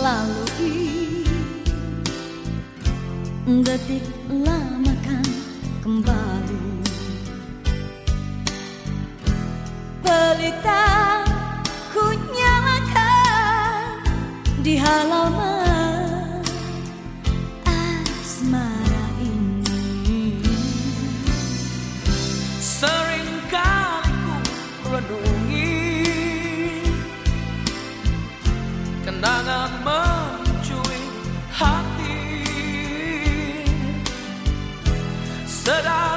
lalui Detik lama kan kembali. Pelita ku nyalakan di halaman. kenangan mencuit hati. Sedang